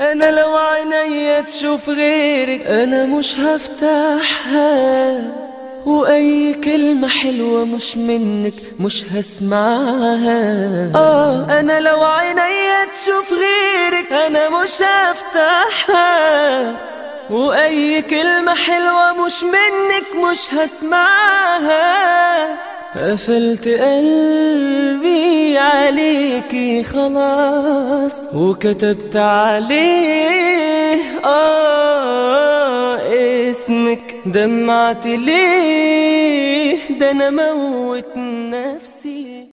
أنا لو عينيا تشوف غيرك أنا مش هفتحها. وأي كلمة حلوة مش منك مش هسمعها. آه أنا لو عينيا تشوف غيرك أنا مش هفتحها. وأي كلمة حلوة مش منك مش هسمعها. قفلت قلبي عليكي خلاص. وكتبت عليه آه اسمك. دمعت ليه؟ ده أنا موت نفسي.